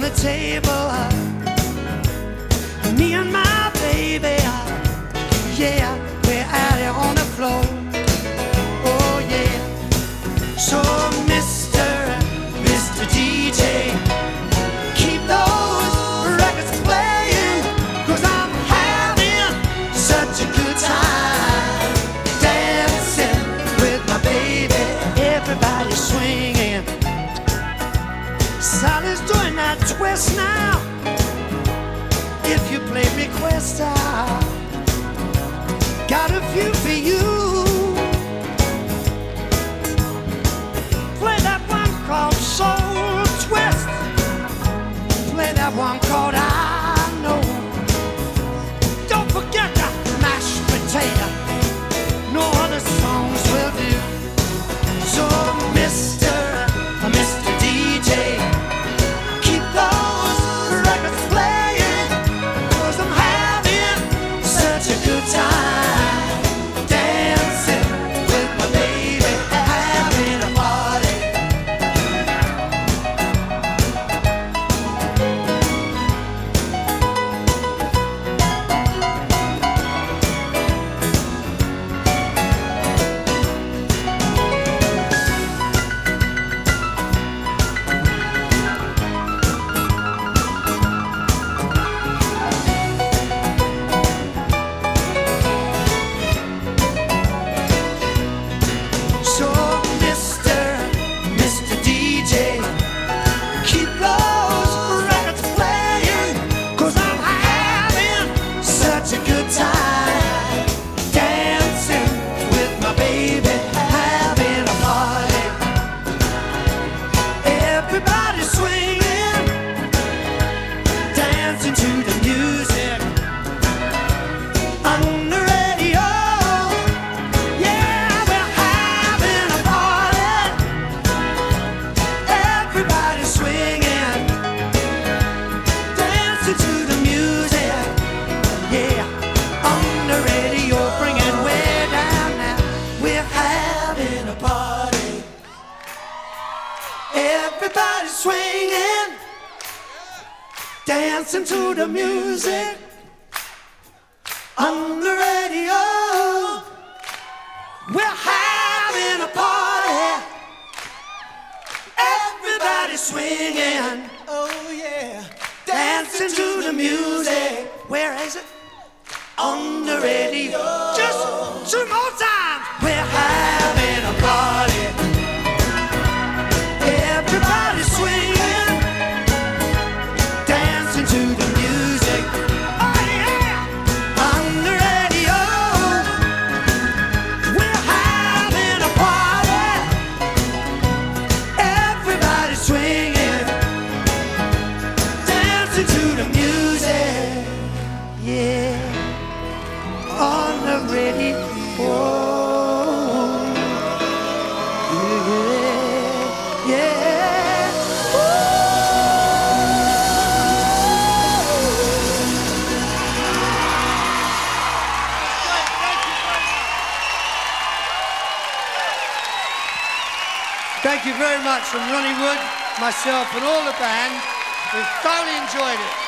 table. Uh. Me and my baby, uh. yeah, we're out here on the floor. Sally's doing that twist now. If you play request, I got a few for you. Play that one called Soul Twist. Play that one called I Everybody swinging, dancing to the music on the radio. We're having a party. Everybody swinging. Oh, yeah. Dancing to the music. Where is it? On the radio. Just two more times. Dancing to the music. Yeah, on the radio. Yeah, yeah. Thank you very much from Ronnie Wood, myself, and all the band. We thoroughly enjoyed it.